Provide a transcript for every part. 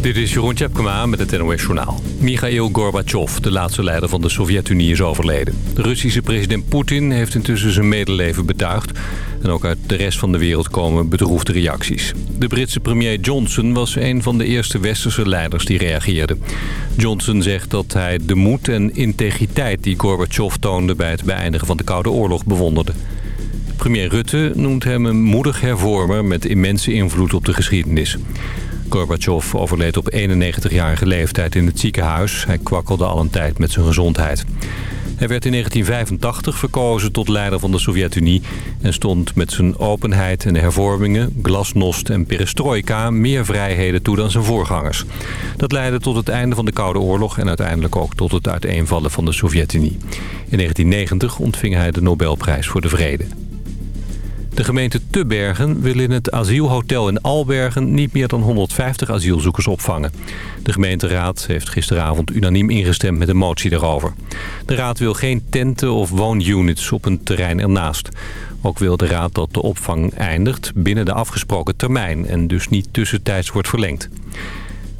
Dit is Jeroen Tjepkema met het NOS Journaal. Mikhail Gorbachev, de laatste leider van de Sovjet-Unie, is overleden. De Russische president Poetin heeft intussen zijn medeleven betuigd. En ook uit de rest van de wereld komen bedroefde reacties. De Britse premier Johnson was een van de eerste westerse leiders die reageerden. Johnson zegt dat hij de moed en integriteit die Gorbachev toonde... bij het beëindigen van de Koude Oorlog bewonderde. Premier Rutte noemt hem een moedig hervormer met immense invloed op de geschiedenis. Gorbachev overleed op 91-jarige leeftijd in het ziekenhuis. Hij kwakkelde al een tijd met zijn gezondheid. Hij werd in 1985 verkozen tot leider van de Sovjet-Unie... en stond met zijn openheid en hervormingen, glasnost en perestroika... meer vrijheden toe dan zijn voorgangers. Dat leidde tot het einde van de Koude Oorlog... en uiteindelijk ook tot het uiteenvallen van de Sovjet-Unie. In 1990 ontving hij de Nobelprijs voor de Vrede. De gemeente Tubbergen wil in het asielhotel in Albergen niet meer dan 150 asielzoekers opvangen. De gemeenteraad heeft gisteravond unaniem ingestemd met een motie daarover. De raad wil geen tenten of woonunits op een terrein ernaast. Ook wil de raad dat de opvang eindigt binnen de afgesproken termijn en dus niet tussentijds wordt verlengd.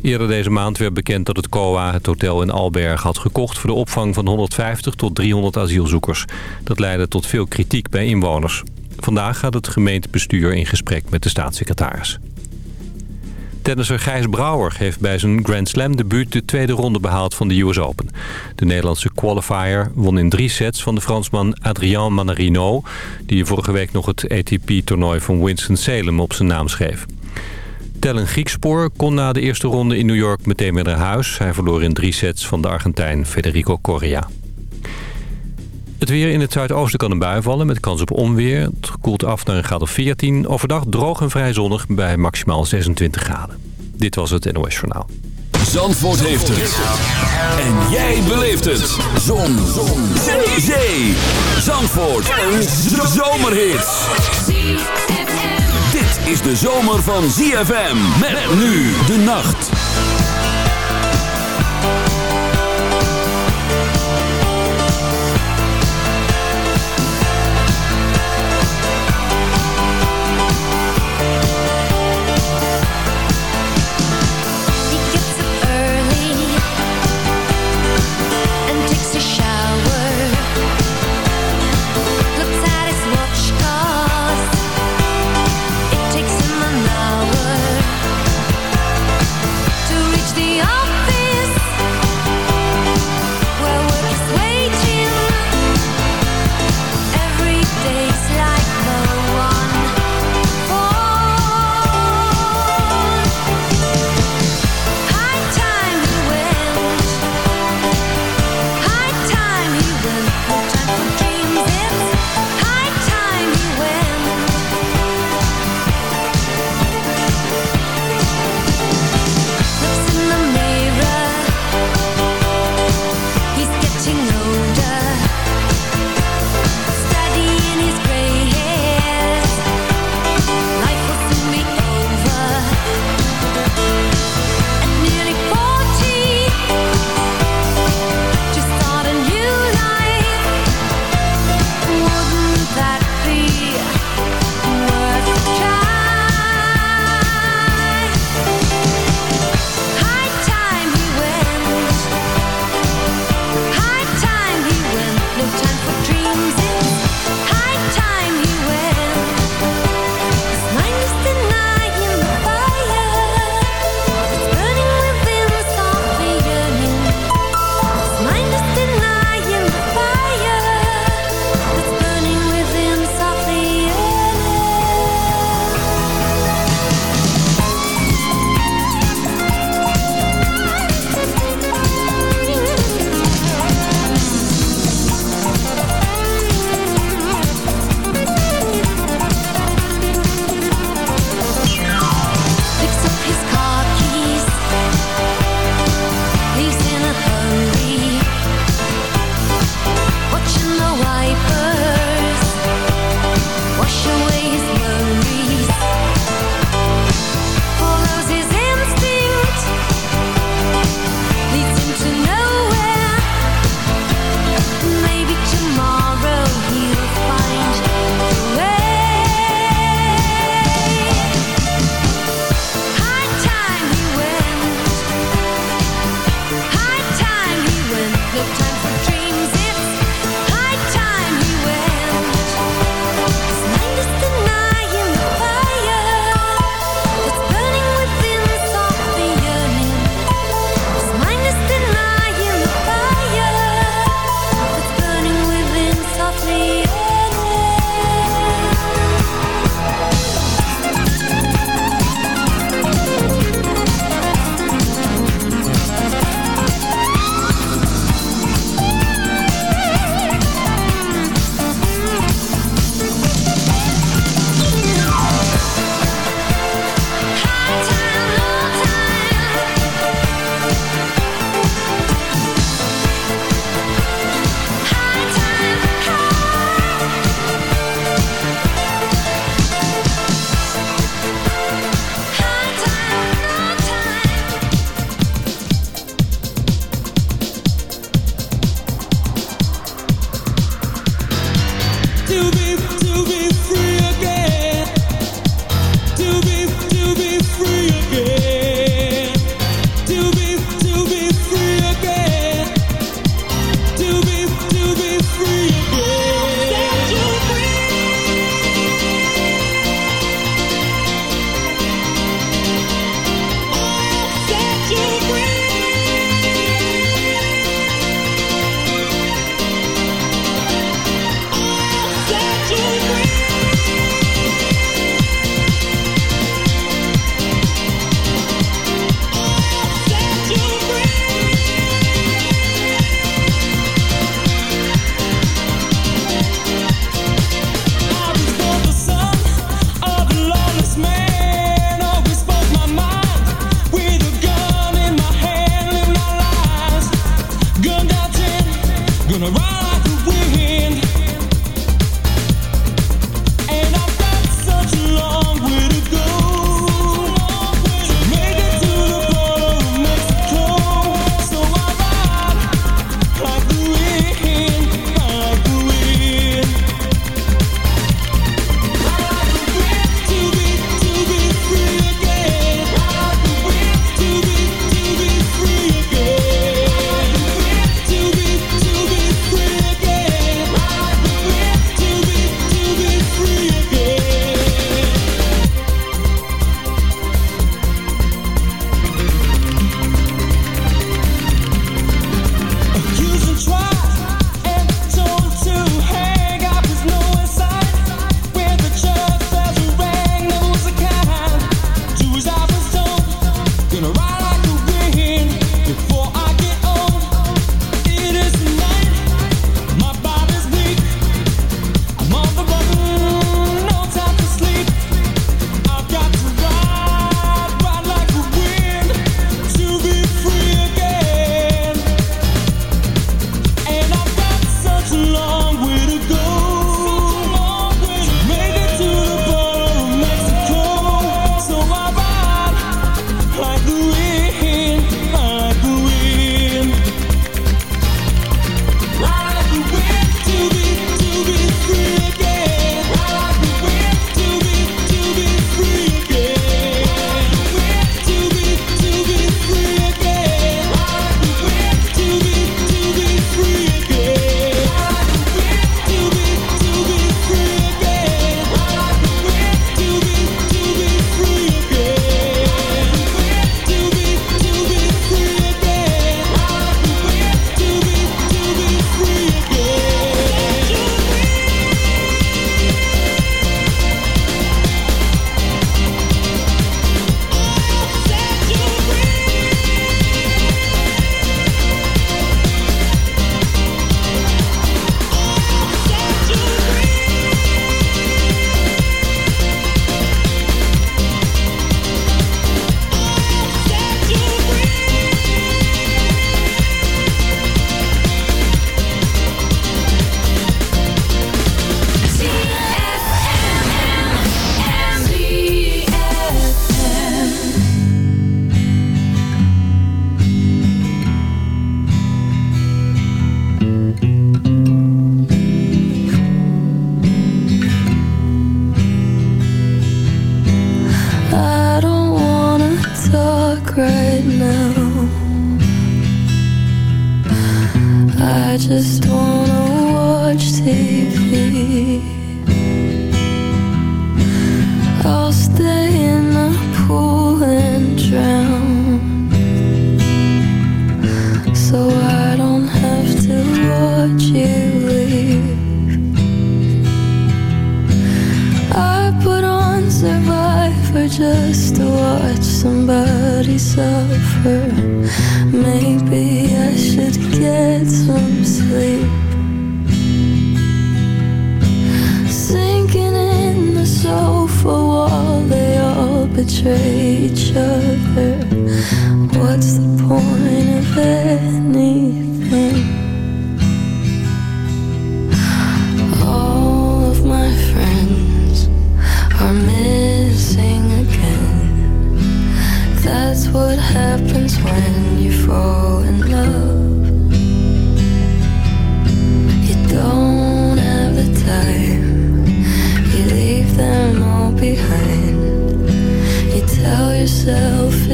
Eerder deze maand werd bekend dat het COA het hotel in Alberg had gekocht... voor de opvang van 150 tot 300 asielzoekers. Dat leidde tot veel kritiek bij inwoners. Vandaag gaat het gemeentebestuur in gesprek met de staatssecretaris. Tennisser Gijs Brouwer heeft bij zijn Grand Slam debuut de tweede ronde behaald van de US Open. De Nederlandse qualifier won in drie sets van de Fransman Adrien Manarino... die vorige week nog het ATP-toernooi van Winston-Salem op zijn naam schreef. Tellen Griekspoor kon na de eerste ronde in New York meteen weer naar huis. Hij verloor in drie sets van de Argentijn Federico Correa. Weer in het zuidoosten kan een bui vallen met kans op onweer. Het koelt af naar een graad of 14. Overdag droog en vrij zonnig bij maximaal 26 graden. Dit was het NOS Journaal. Zandvoort heeft het. En jij beleeft het. Zon. Zon. Zee. Zee. Zandvoort. Een zomerhit. Dit is de zomer van ZFM. Met nu de nacht.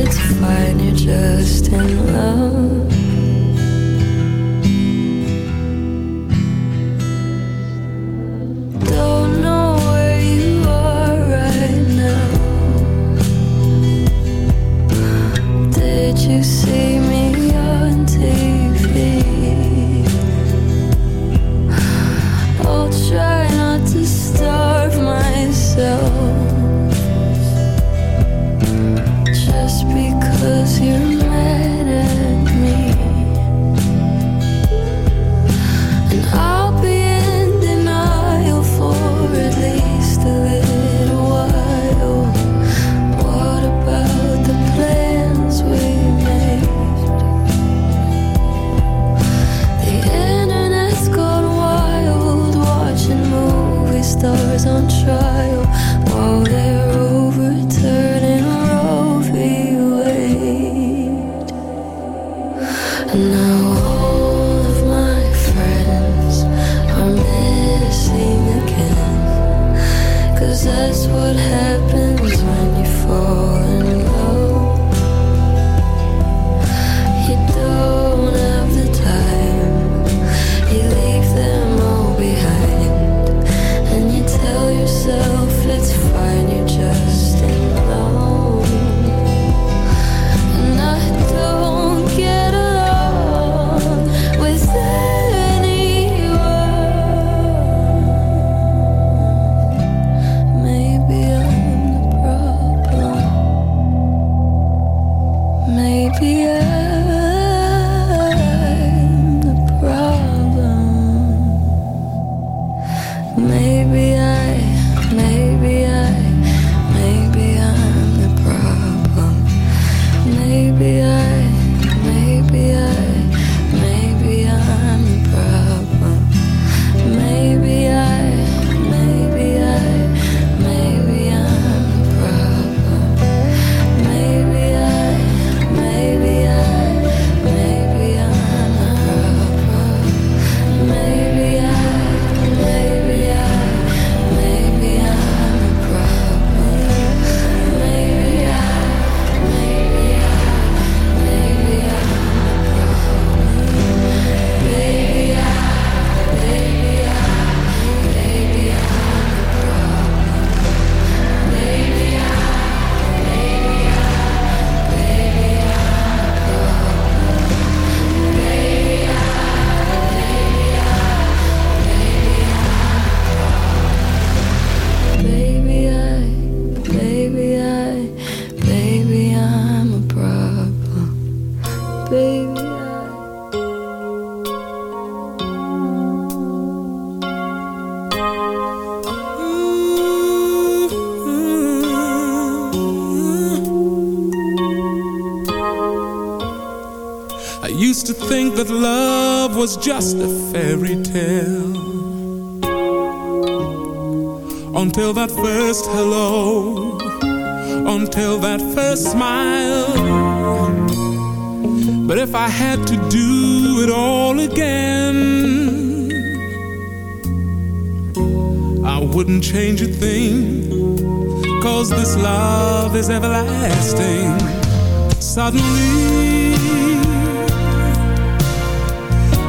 While they're just in. Wade just Suddenly.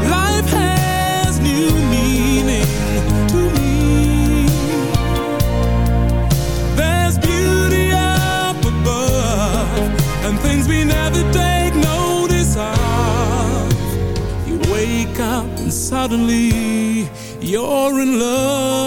Life has new meaning to me. There's beauty up above And things we never take notice of. You wake up and suddenly you're in love.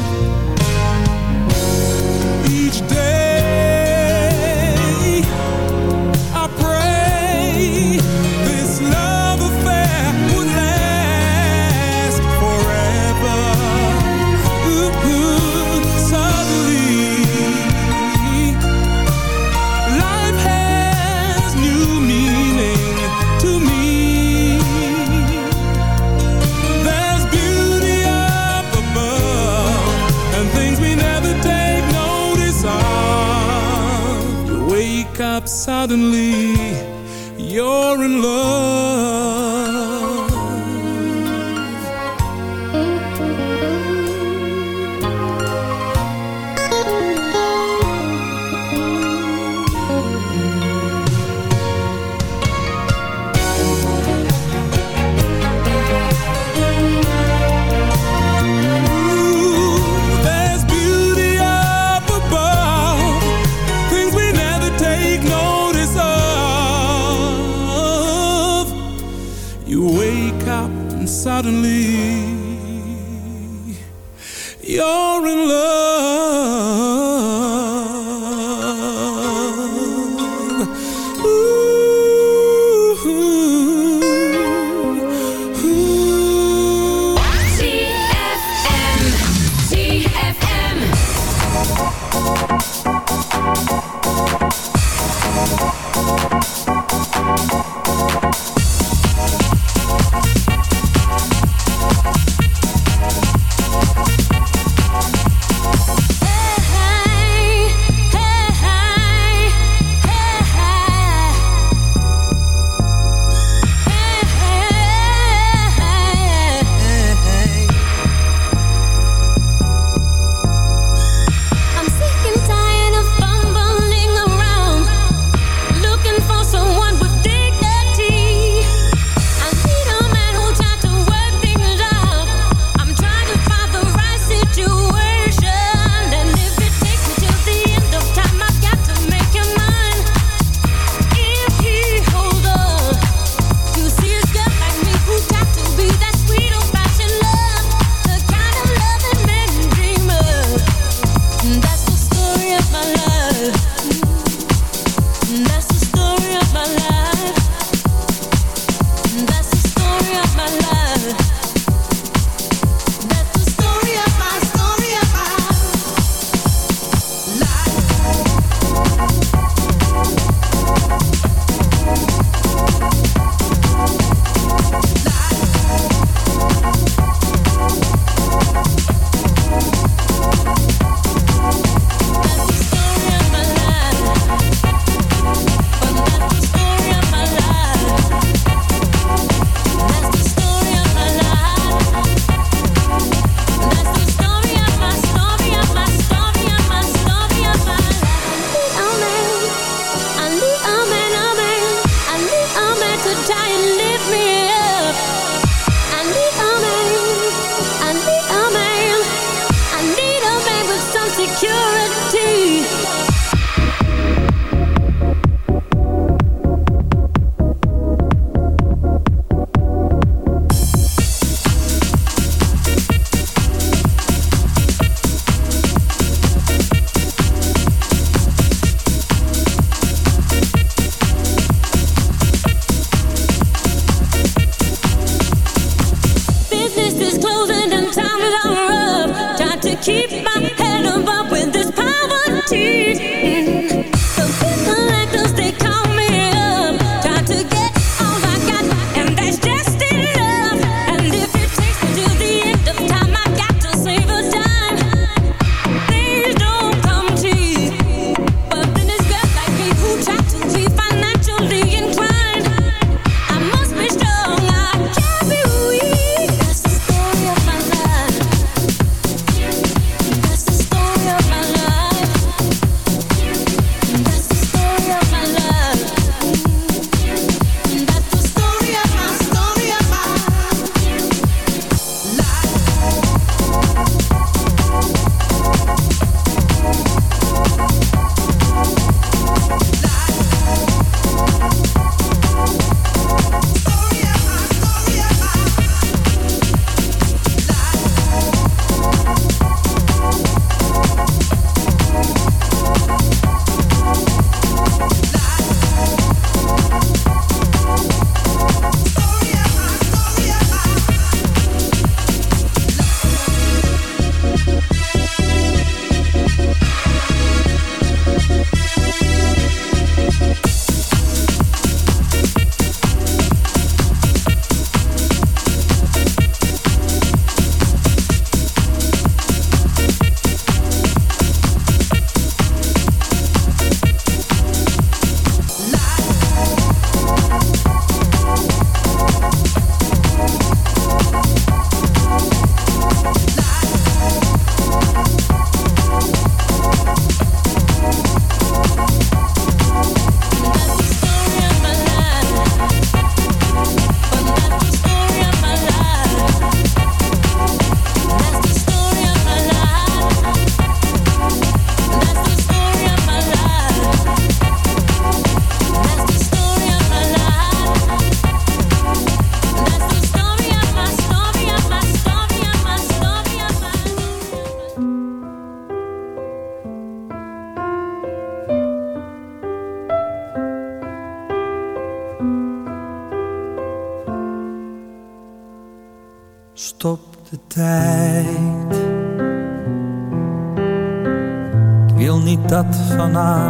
Suddenly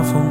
风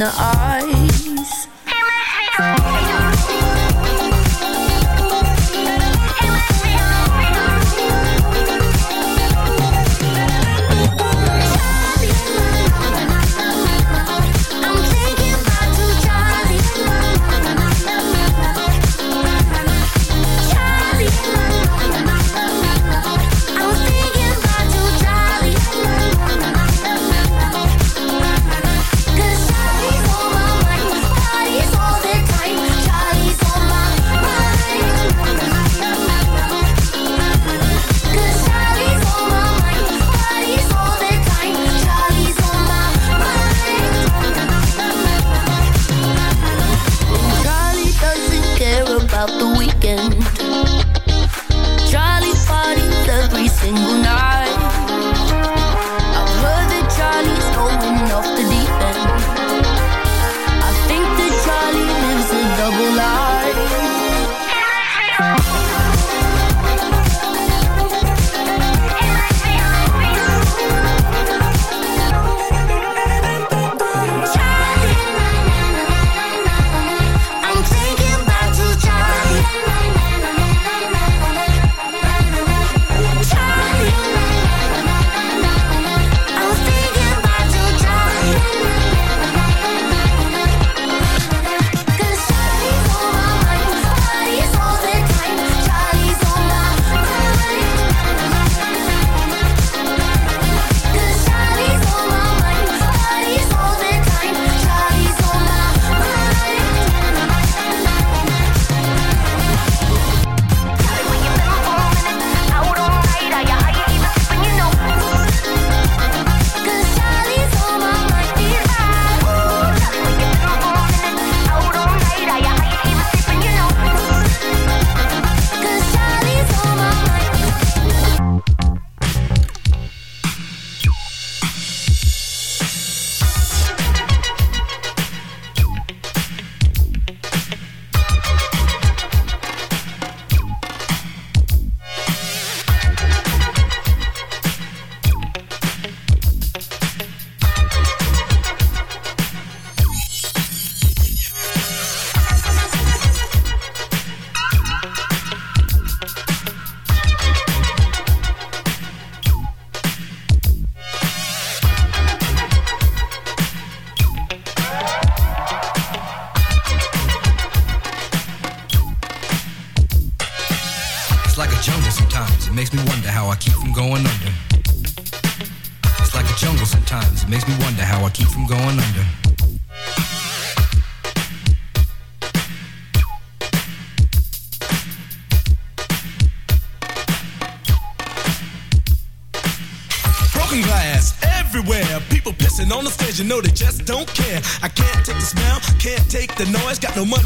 Charlie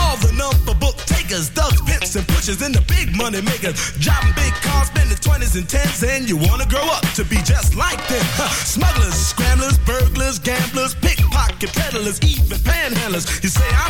all the number book takers, thugs, pimps, and pushers, and the big money makers. Driving big cars, spending 20s and 10s, and you wanna grow up to be just like them. Smugglers, scramblers, burglars, gamblers, pickpocket peddlers, even panhandlers. You say I'm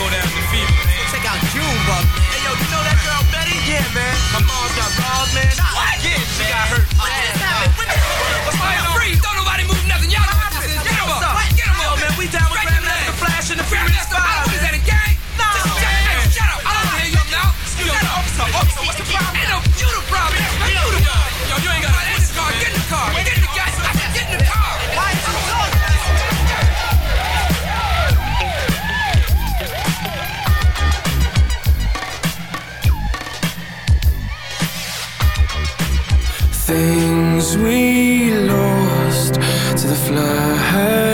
go down to the fever, man. Check out Junebug. Hey, yo, you know that girl Betty? Yeah, man. My mom's got balls, man. What? Yeah, she got hurt. What just happened? What the- What's going on? Freeze! Don't nobody move nothing. Y'all know what this is. Get him What's up. up? Get him Yo, up. man, we down with Grandmaster there. Flash and the Furious. Five. What is that, a gang? No. Just shut up. Shut up. I don't hear you now. Excuse me, officer, officer, what's the problem? Ain't no you the problem. You the problem. Yo, you ain't got to the car. Get in the car. Get in the gas. We lost to the flames.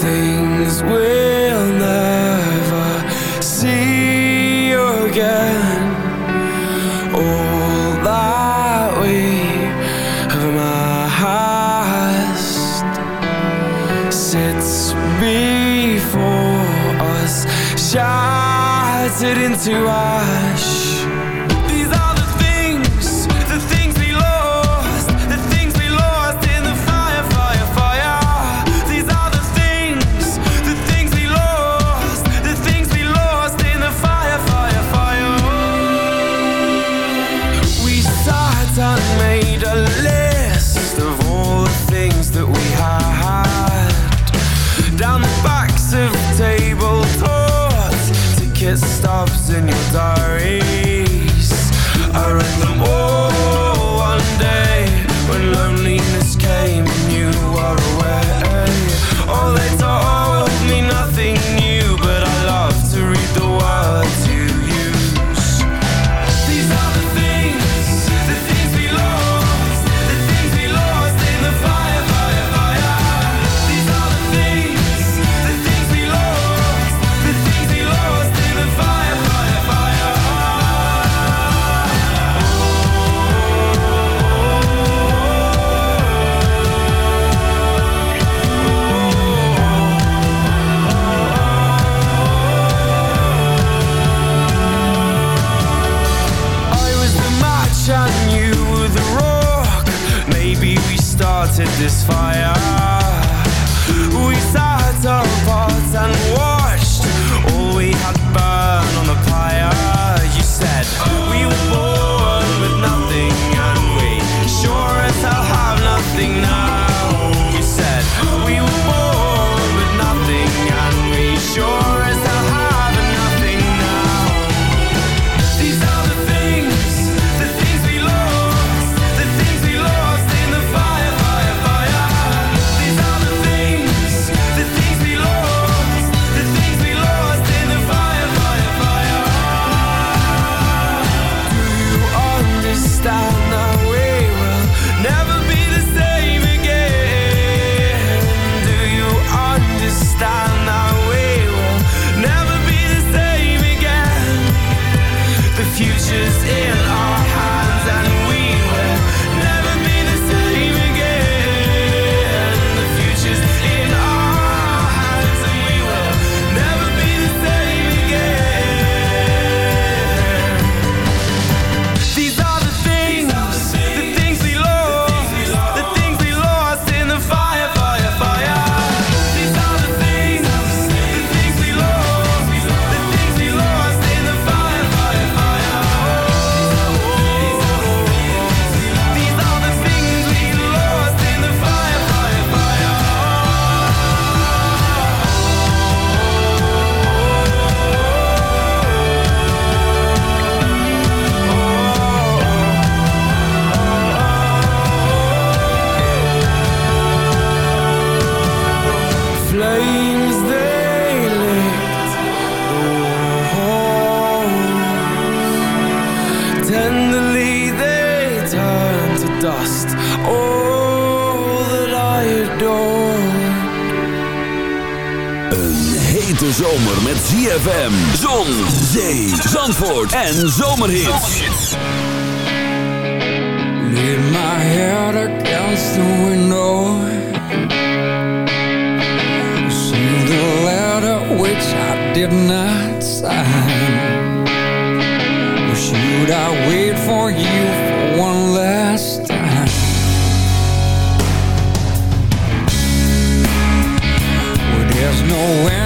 Things we'll never see again. All that we have amassed sits before us, shattered into ash. zomer met ZFM. Zon, zee, zandvoort en zomerhits. Lean my head against the window. See the letter which I did not sign. Or should I wait for you for one last time? There's no end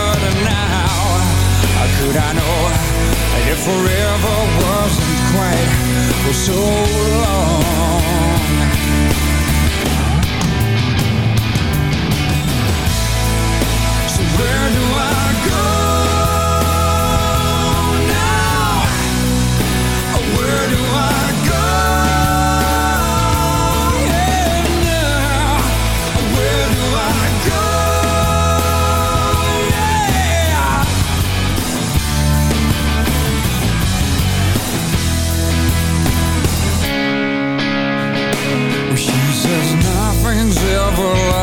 But I know. That it forever wasn't quite for so long. So where do I